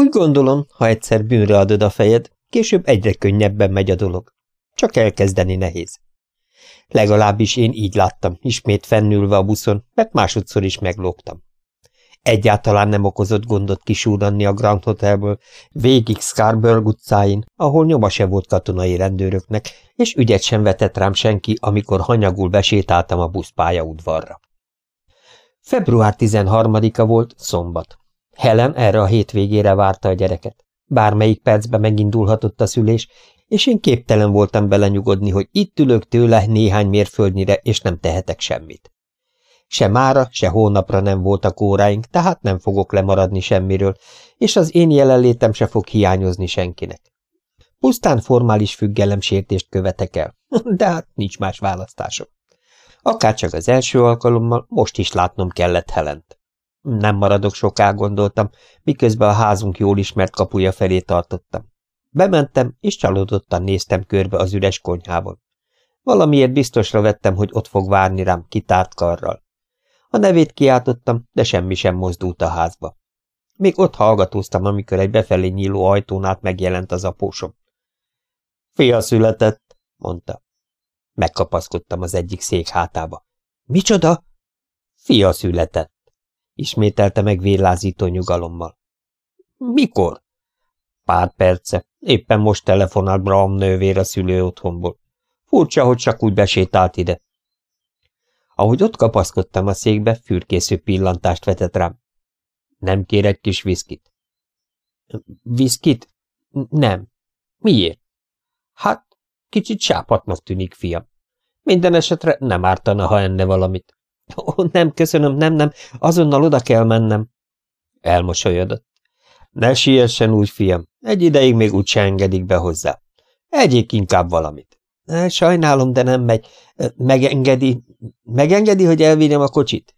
Úgy gondolom, ha egyszer bűnre adod a fejed, később egyre könnyebben megy a dolog. Csak elkezdeni nehéz. Legalábbis én így láttam, ismét fennülve a buszon, mert másodszor is meglógtam. Egyáltalán nem okozott gondot kisúranni a Grand Hotelből, végig Scarborough utcáin, ahol nyoma se volt katonai rendőröknek, és ügyet sem vetett rám senki, amikor hanyagul besétáltam a buszpálya udvarra. Február 13-a volt, szombat. Helen erre a hétvégére várta a gyereket. Bármelyik percbe megindulhatott a szülés, és én képtelen voltam belenyugodni, hogy itt ülök tőle néhány mérföldnyire, és nem tehetek semmit. Se mára, se hónapra nem voltak óráink, tehát nem fogok lemaradni semmiről, és az én jelenlétem se fog hiányozni senkinek. Pusztán formális függelemsértést követek el, de hát nincs más választásom. Akárcsak az első alkalommal, most is látnom kellett Helent. Nem maradok soká, gondoltam, miközben a házunk jól ismert kapuja felé tartottam. Bementem, és csalódottan néztem körbe az üres konyhában. Valamiért biztosra vettem, hogy ott fog várni rám kitárt karral. A nevét kiáltottam, de semmi sem mozdult a házba. Még ott hallgatóztam, amikor egy befelé nyíló ajtón át megjelent az apósom. Fia született, mondta. Megkapaszkodtam az egyik szék hátába. Micsoda? Fia született, ismételte meg vérlázító nyugalommal. Mikor? Pár perce. Éppen most telefonált Braum nővér a szülő otthonból. Furcsa, hogy csak úgy besétált ide. Ahogy ott kapaszkodtam a székbe, fürkésző pillantást vetett rám. Nem kér egy kis viszkit? Viszkit? Nem. Miért? Hát, kicsit sápatnak tűnik, fiam. Minden esetre nem ártana, ha enne valamit. Ó, nem, köszönöm, nem, nem, azonnal oda kell mennem. Elmosolyodott. Ne siessen úgy, fiam, egy ideig még úgy se engedik be hozzá. Egyék inkább valamit. Sajnálom, de nem megy. Megengedi, megengedi, hogy elvigyem a kocsit?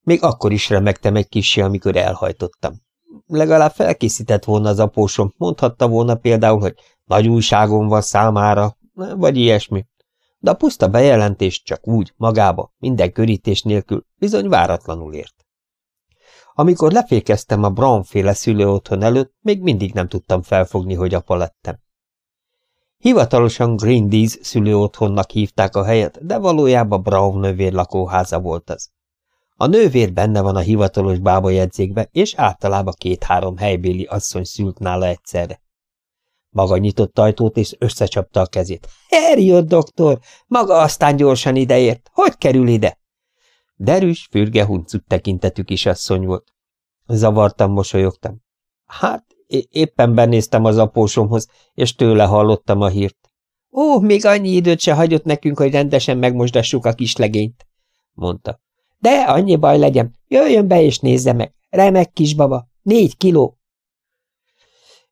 Még akkor is remegtem egy kissé, amikor elhajtottam. Legalább felkészített volna az apósom, mondhatta volna például, hogy nagy újságom van számára, vagy ilyesmi. De a puszta bejelentés csak úgy, magába, minden körítés nélkül, bizony váratlanul ért. Amikor lefékeztem a Brown-féle szülőotthon előtt, még mindig nem tudtam felfogni, hogy apa lettem. Hivatalosan Green Dees szülőotthonnak hívták a helyet, de valójában Brown nővér lakóháza volt az. A nővér benne van a hivatalos bábajegyzékbe, és általában két-három helybéli asszony szült nála egyszerre. Maga nyitott ajtót, és összecsapta a kezét. Herjött, doktor! Maga aztán gyorsan ideért! Hogy kerül ide? Derűs, fürge huncut tekintetű kisasszony volt. Zavartam, mosolyogtam. Hát, éppen benéztem az apósomhoz, és tőle hallottam a hírt. Ó, még annyi időt se hagyott nekünk, hogy rendesen megmosdassuk a kislegényt, mondta. De annyi baj legyen, jöjjön be és nézze meg. Remek kisbaba, négy kiló.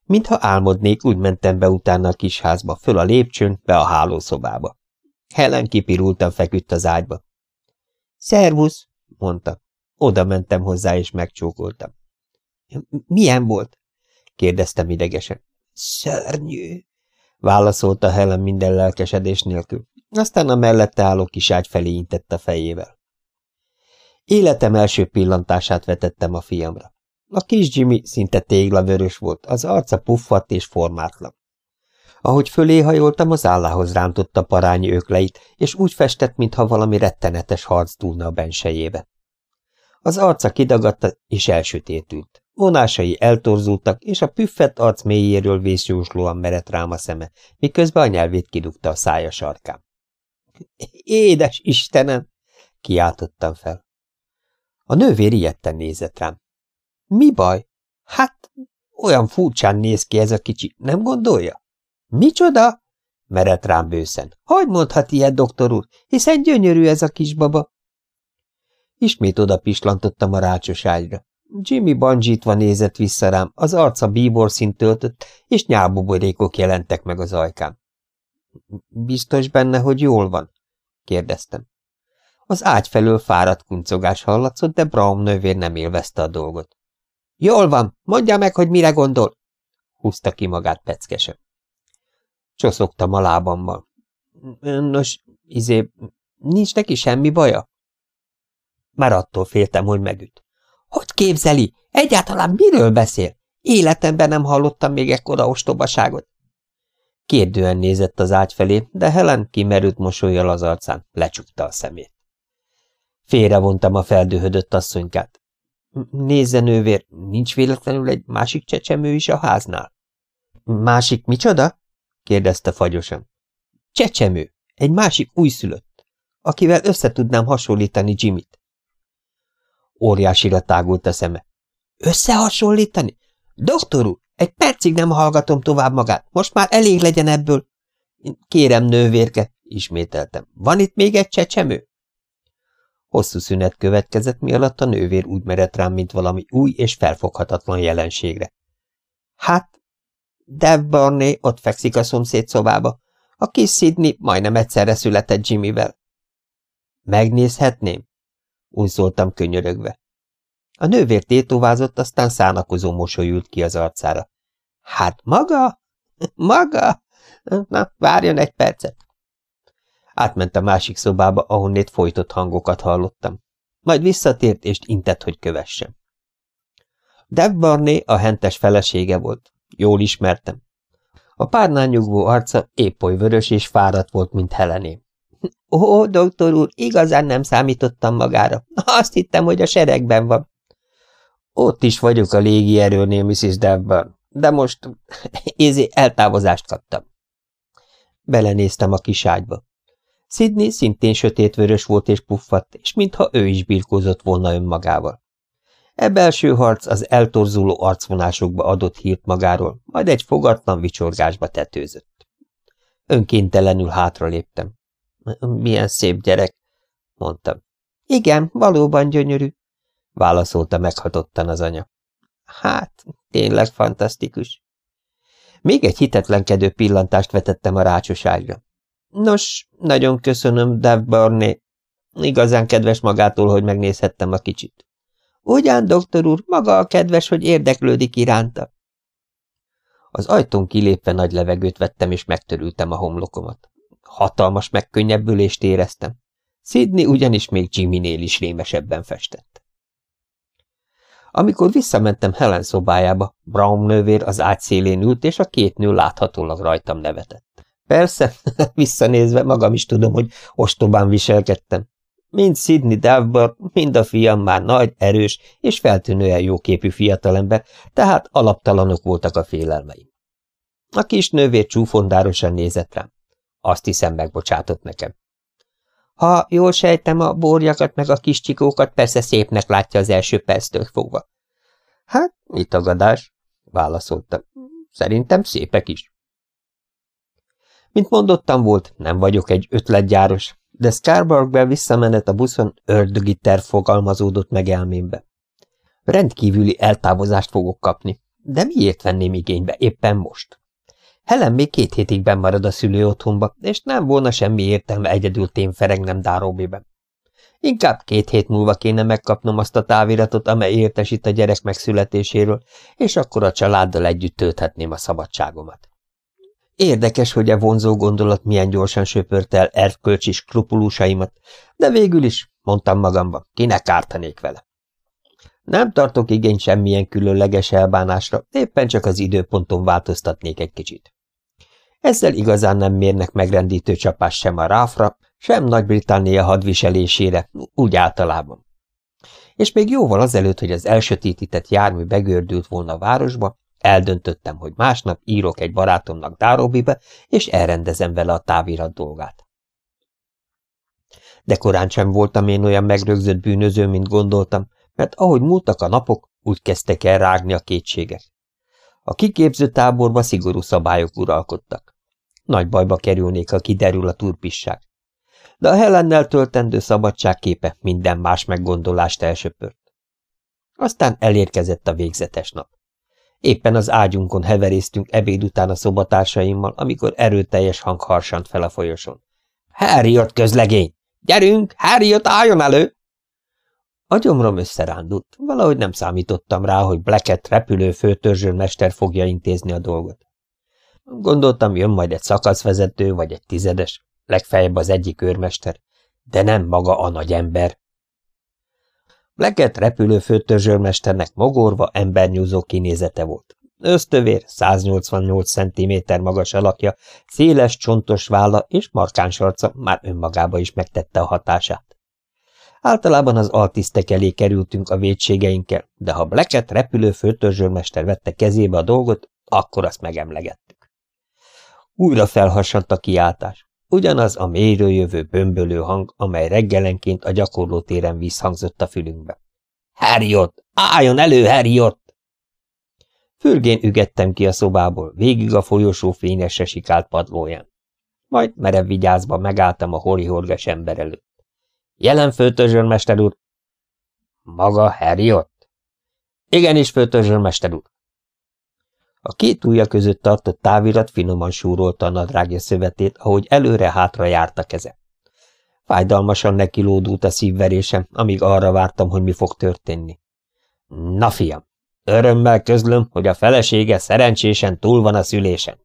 Mintha álmodnék, úgy mentem be utána a kisházba, föl a lépcsőn, be a hálószobába. Helen kipirultan feküdt az ágyba. Szervusz, mondta. Oda mentem hozzá, és megcsókoltam. Milyen volt? kérdeztem idegesen. Szörnyű, válaszolta Helen minden lelkesedés nélkül. Aztán a mellette álló kiságy felé intett a fejével. Életem első pillantását vetettem a fiamra. A kis Jimmy szinte téglavörös volt, az arca puffadt és formátlan. Ahogy fölé hajoltam, az állához rántotta parányi ökleit, és úgy festett, mintha valami rettenetes harc túlna a bensejébe. Az arca kidagadta, és elsütétült. Vonásai eltorzultak, és a püffett arc mélyéről vészjóslóan merett rám a szeme, miközben a nyelvét kidugta a szája sarkán. Édes Istenem! kiáltottam fel. A nővér ilyetten nézett rám. Mi baj? Hát, olyan furcsán néz ki ez a kicsi, nem gondolja? Micsoda? merett rám bőszen. Hogy mondhat ilyet, doktor úr, hiszen gyönyörű ez a kisbaba. Ismét oda pislantottam a rácsos ágyra. Jimmy bandzsítva nézett vissza rám, az arca bíborszint töltött, és nyálbuborékok jelentek meg az ajkán. Biztos benne, hogy jól van? kérdeztem. Az ágy felől fáradt kuncogás hallatszott, de Braum nővér nem élvezte a dolgot. Jól van, mondja meg, hogy mire gondol, húzta ki magát peckesen. Csoszogtam a lábammal. Nos, izé, nincs neki semmi baja? Már attól féltem, hogy megüt. Hogy képzeli? Egyáltalán miről beszél? Életemben nem hallottam még ekkora ostobaságot. Kérdően nézett az ágy felé, de Helen kimerült mosolyjal az arcán, lecsukta a szemét. Félrevontam a feldühödött asszonykát. Nézze, nővér, nincs véletlenül egy másik csecsemő is a háznál? Másik micsoda? kérdezte fagyosan. Csecsemő, egy másik újszülött, akivel összetudnám hasonlítani Jimmyt. Óriásira tágult a szeme. Összehasonlítani? Doktor úr, egy percig nem hallgatom tovább magát, most már elég legyen ebből. Kérem, nővérke, ismételtem. Van itt még egy csecsemő? Hosszú szünet következett, mi alatt a nővér úgy merett rám, mint valami új és felfoghatatlan jelenségre. Hát, Dev Barney ott fekszik a szomszéd szobába. A kis Sidney majdnem egyszerre született Jimmyvel. Megnézhetném? Unszoltam könyörögve. A nővér tétovázott, aztán szánakozó mosolyült ki az arcára. Hát maga? Maga? Na, várjon egy percet. Átment a másik szobába, ahonnét folytott hangokat hallottam. Majd visszatért, és intett, hogy kövessem. Dev Barney a hentes felesége volt. Jól ismertem. A párnán nyugvó arca épp oly vörös és fáradt volt, mint Helené. Ó, doktor úr, igazán nem számítottam magára. Azt hittem, hogy a seregben van. Ott is vagyok a légierőnél, Mrs. Devburn, de most ézi eltávozást kaptam. Belenéztem a kis ágyba. Sidney szintén sötétvörös volt és puffadt, és mintha ő is birkózott volna önmagával. E belső harc az eltorzuló arcvonásokba adott hírt magáról, majd egy fogatlan vicsorgásba tetőzött. Önkéntelenül hátraléptem. Milyen szép gyerek, mondtam. Igen, valóban gyönyörű, válaszolta meghatottan az anya. Hát, tényleg fantasztikus. Még egy hitetlenkedő pillantást vetettem a rácsoságra. Nos, nagyon köszönöm, Dev Barney. Igazán kedves magától, hogy megnézhettem a kicsit. Ugyan, doktor úr, maga a kedves, hogy érdeklődik iránta. Az ajtón kilépve nagy levegőt vettem, és megtörültem a homlokomat. Hatalmas megkönnyebbülést éreztem. Sidney ugyanis még Jimmynél is rémesebben festett. Amikor visszamentem Helen szobájába, Brown nővér az ágy szélén ült, és a két nő láthatólag rajtam nevetett. Persze, visszanézve magam is tudom, hogy ostobán viselkedtem. Mind Sidney Davbert, mind a fiam már nagy, erős és feltűnően jóképű fiatalember, tehát alaptalanok voltak a félelmeim. A kis nővér csúfondárosan nézett rám. Azt hiszem, megbocsátott nekem. Ha jól sejtem, a borjakat meg a kis csikókat persze szépnek látja az első perctől fogva. Hát, mi tagadás? válaszoltam. Szerintem szépek is. Mint mondottam volt, nem vagyok egy ötletgyáros, de Scarborough-be visszamenet a buszon ördögi terv fogalmazódott meg elmémbe. Rendkívüli eltávozást fogok kapni, de miért venném igénybe éppen most? Helen még két hétig marad a szülő otthonba, és nem volna semmi értelme egyedül témferegnem Dáróbiben. Inkább két hét múlva kéne megkapnom azt a táviratot, amely értesít a gyerek megszületéséről, és akkor a családdal együtt tölthetném a szabadságomat. Érdekes, hogy a vonzó gondolat milyen gyorsan söpört el erkölcsi skrupulúsaimat, de végül is, mondtam magamban, kinek ártanék vele. Nem tartok igény semmilyen különleges elbánásra, éppen csak az időponton változtatnék egy kicsit. Ezzel igazán nem mérnek megrendítő csapás sem a ráfra, sem Nagy-Britannia hadviselésére, úgy általában. És még jóval azelőtt, hogy az elsötétített jármű begördült volna a városba, eldöntöttem, hogy másnap írok egy barátomnak Dárobibe, és elrendezem vele a távirat dolgát. De korán sem voltam én olyan megrögzött bűnöző, mint gondoltam, mert ahogy múltak a napok, úgy kezdtek el rágni a kétségek. A kiképző táborba szigorú szabályok uralkodtak. Nagy bajba kerülnék, ha kiderül a turpisság. De a Helennel töltendő szabadságképe minden más meggondolást elsöpört. Aztán elérkezett a végzetes nap. Éppen az ágyunkon heveréztünk ebéd után a szobatársaimmal, amikor erőteljes hang harsant fel a folyoson. – Harriot közlegény! Gyerünk, Harriot álljon elő! Gyomrom összerándult, valahogy nem számítottam rá, hogy Blackett repülő főtörzsőmester fogja intézni a dolgot. Gondoltam, jön majd egy szakaszvezető, vagy egy tizedes, legfeljebb az egyik őrmester, de nem maga a nagy ember. Blackett repülő főtörzsőrmesternek mogorva embernyúzó kinézete volt, ösztövér, 188 cm magas alakja, széles, csontos válla és markáns arca már önmagába is megtette a hatását. Általában az altisztek elé kerültünk a védségeinkkel, de ha Blacket repülő vette kezébe a dolgot, akkor azt megemlegettük. Újra felhasadt a kiáltás. Ugyanaz a mélyről jövő bömbölő hang, amely reggelenként a gyakorlótéren visszhangzott a fülünkbe. Harriot! Álljon elő, Harriot! Fürgén ügettem ki a szobából, végig a folyosó fényesre sikált padlóján. Majd merev vigyázba megálltam a horihorges ember előtt. Jelen főtörzsörmester úr! Maga Harriot? Igenis, főtörzsörmester úr! A két ujja között tartott távirat finoman súrolta a nadrágja szövetét, ahogy előre-hátra járt a keze. Fájdalmasan nekilódult a szívverésem, amíg arra vártam, hogy mi fog történni. Na, fiam, örömmel közlöm, hogy a felesége szerencsésen túl van a szülésen.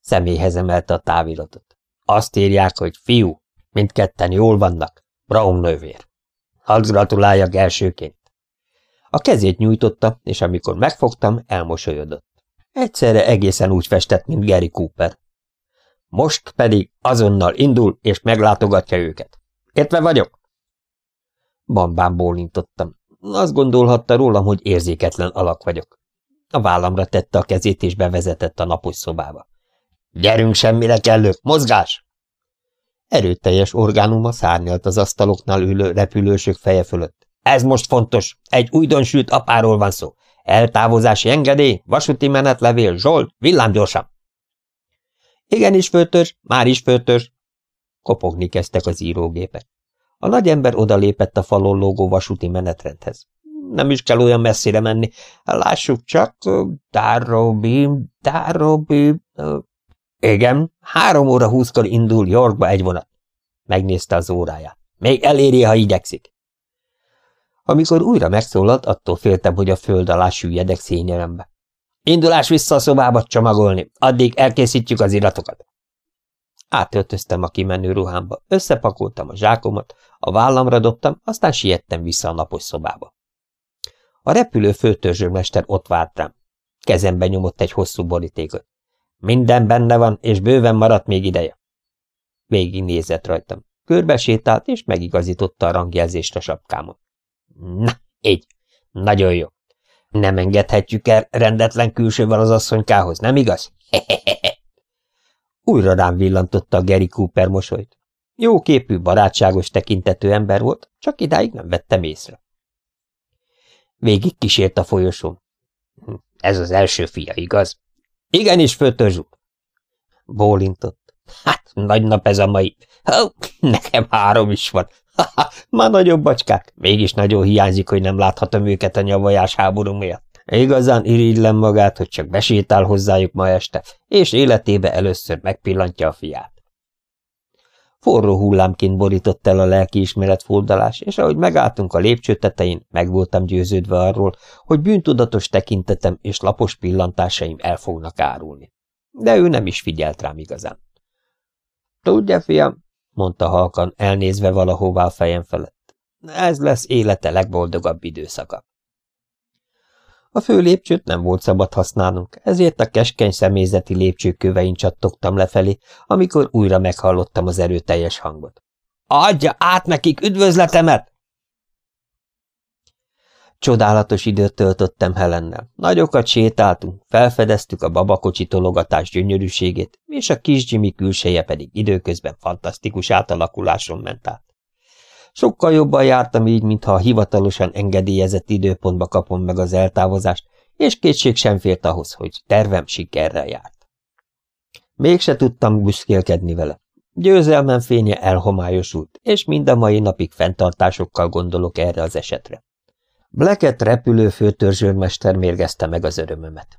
Személyhez emelte a táviratot. Azt írják, hogy fiú, mindketten jól vannak, Brown nővér. Hadd gratuláljak elsőként. A kezét nyújtotta, és amikor megfogtam, elmosolyodott. Egyszerre egészen úgy festett, mint Gary Cooper. Most pedig azonnal indul, és meglátogatja őket. Értve vagyok? Bambán bólintottam. Azt gondolhatta rólam, hogy érzéketlen alak vagyok. A vállamra tette a kezét, és bevezetett a napos szobába. Gyerünk semmire kellők, mozgás! Erőteljes orgánuma szárnyalt az asztaloknál ülő repülősök feje fölött. Ez most fontos, egy újdonsült apáról van szó. Eltávozási engedély, vasúti menetlevél, Zsolt, villámgyorsan! Igenis, főtörs, már is főtörs! Kopogni kezdtek az írógépek. A nagyember odalépett a falon lógó vasúti menetrendhez. Nem is kell olyan messzire menni. Lássuk csak, Darrowby, Darrowby... Igen, három óra húszkor indul Yorkba egy vonat. Megnézte az óráját. Még eléri, ha igyekszik. Amikor újra megszólalt, attól féltem, hogy a föld alá süllyedek szényerembe. Indulás vissza a szobába csomagolni, addig elkészítjük az iratokat. Átöltöztem a kimenő ruhámba, összepakoltam a zsákomat, a vállamra dobtam, aztán siettem vissza a napos szobába. A repülő főtörzsőmester ott várt rám. Kezembe nyomott egy hosszú borítékot. Minden benne van, és bőven maradt még ideje. Végig nézett rajtam. Körbesétált, és megigazította a rangjelzést a sapkámon. Na, így. Nagyon jó. Nem engedhetjük el rendetlen külsővel az asszonykához, nem igaz? Újra rám villantotta a Gary Cooper mosolyt. Jó képű, barátságos tekintető ember volt, csak idáig nem vettem észre. Végig kísért a folyosón. Hm, ez az első fia, igaz? Igenis, főtörzsuk. Bólintott. Hát, nagy nap ez a mai. Ó, nekem három is van. Ha, nagyobb bacskák. Mégis nagyon hiányzik, hogy nem láthatom őket a nyavajás háború miatt. Igazán irigylem magát, hogy csak besétál hozzájuk ma este, és életébe először megpillantja a fiát. Forró hullámként borított el a lelkiismeret fordalás, és ahogy megálltunk a lépcső tetején, meg voltam győződve arról, hogy bűntudatos tekintetem és lapos pillantásaim el fognak árulni. De ő nem is figyelt rám igazán. Tudja, fiam, mondta halkan, elnézve valahová a fejem felett. Ez lesz élete legboldogabb időszaka. A fő lépcsőt nem volt szabad használnunk, ezért a keskeny személyzeti lépcsőkövein csattogtam lefelé, amikor újra meghallottam az erőteljes hangot. Adja át nekik üdvözletemet! Csodálatos időt töltöttem Helennel. Nagyokat sétáltunk, felfedeztük a babakocsi tologatás gyönyörűségét, és a kis Jimmy külseje pedig időközben fantasztikus átalakuláson ment át. Sokkal jobban jártam így, mintha a hivatalosan engedélyezett időpontba kapom meg az eltávozást, és kétség sem fért ahhoz, hogy tervem sikerrel járt. Mégse tudtam büszkélkedni vele. Győzelmem fénye elhomályosult, és mind a mai napig fenntartásokkal gondolok erre az esetre. Blackett repülő főtörzsőrmester mérgezte meg az örömömet.